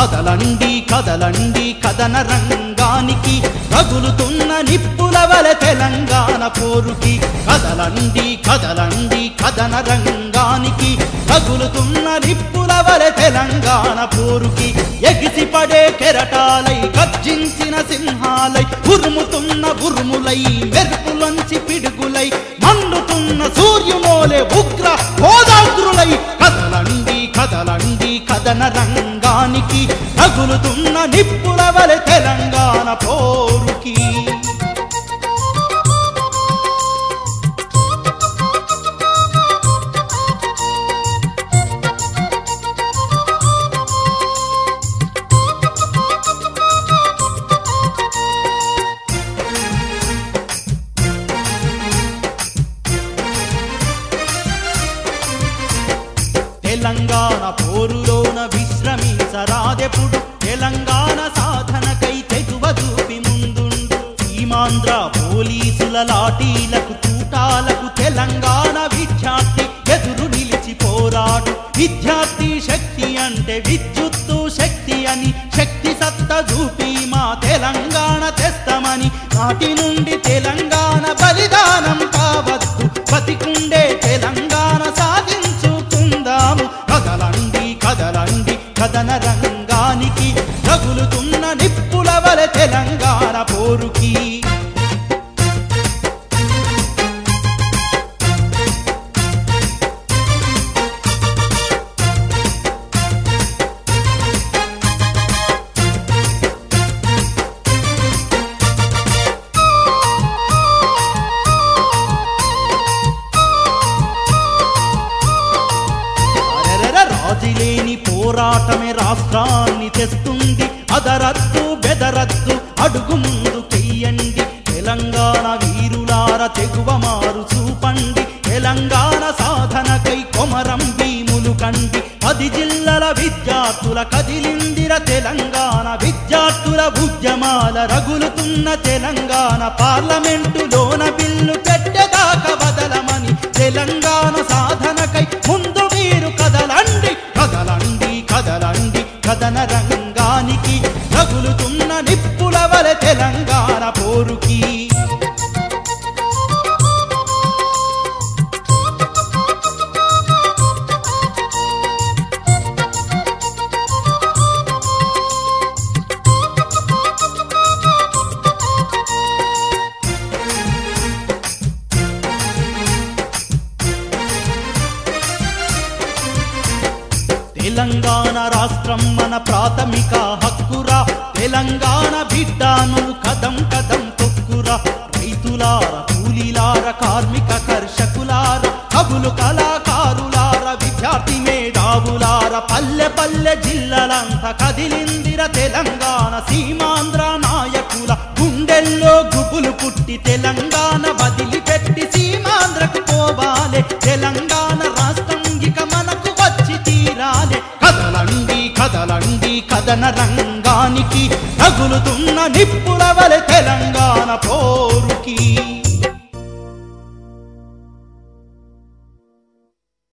కదలండి కదలండి కదన రంగానికి రగులుతున్న నిప్పుల వలె తెలంగాణ పోరుకి. కదలండి కదలండి కదన రంగానికి రగులుతున్న నిప్పుల వలె తెలంగాణ పోరుకి. ఎగిసి పడే కెరటాలై గర్జించిన సింహాలై ఉరుముతున్న ఉరుములై మెరుపులంచి పిడుగులై మండుతున్న సూర్యుమోలే ఉగ్ర హోదాగ్రులై. కదలండి కదలండి కదన రంగ రంగానికి తగులుతున్న నిప్పుల వలె తెలంగాణ పోరుకి. తెలంగాణ పోరులోన విశ్రమించరాదెప్పుడు తెలంగాణ సాధనకై తెగువ చూపి ముందుండు. సీమాంధ్ర పోలీసుల లాఠీలకు తూటాలకు తెలంగాణ విద్యార్థి ఎదురు నిలిచి పోరాడు. విద్యార్థి శక్తి అంటే విద్యుత్తు శక్తి అని శక్తి సత్త చూపి మా తెలంగాణ తెస్తామని. నాటి నుండి తెలంగాణ బలిదానం కావద్దు. బతికుండే తెలంగాణ పోరుకి. అరెరెర రాజులేని పోరాటమే రాష్ట్రాన్ని తెస్తుంది. అదరద్దు బెదరద్దు అడుగు ముందు చెయ్యండి. తెలంగాణ వీరులార తెగువ మారు చూపండి. తెలంగాణ సాధనకై కొమరం భీములు కండి. పది జిల్లల విద్యార్థుల కదిలిందిర తెలంగాణ. విద్యార్థుల ఉద్యమాల రగులుతున్న తెలంగాణ. పార్లమెంటులోన బిల్లు పెట్టేదాకా వదలమని తెలంగాణ సాధనకై ముందు మీరు కదలండి. కదలండి కదలండి కదన పోరుకి. తెలంగాణ రాష్ట్రం మన ప్రాథమిక హక్కురా. తెలంగాణ బిడ్డాను పల్లె పల్లె జిల్లలంతా కదిలిందిర తెలంగాణ సీమాంధ్ర నాయకుల గుండెల్లో గుబులు పుట్టి తెలంగాణ వదిలిపెట్టి సీమాంధ్రకు పోవాలే. తెలంగాణ రాష్ట్రం ఇక మనకు వచ్చి తీరాలే. కదలండి కదలండి కదన రంగానికి తగులుతున్న నిప్పుల వలె తెలంగాణ పో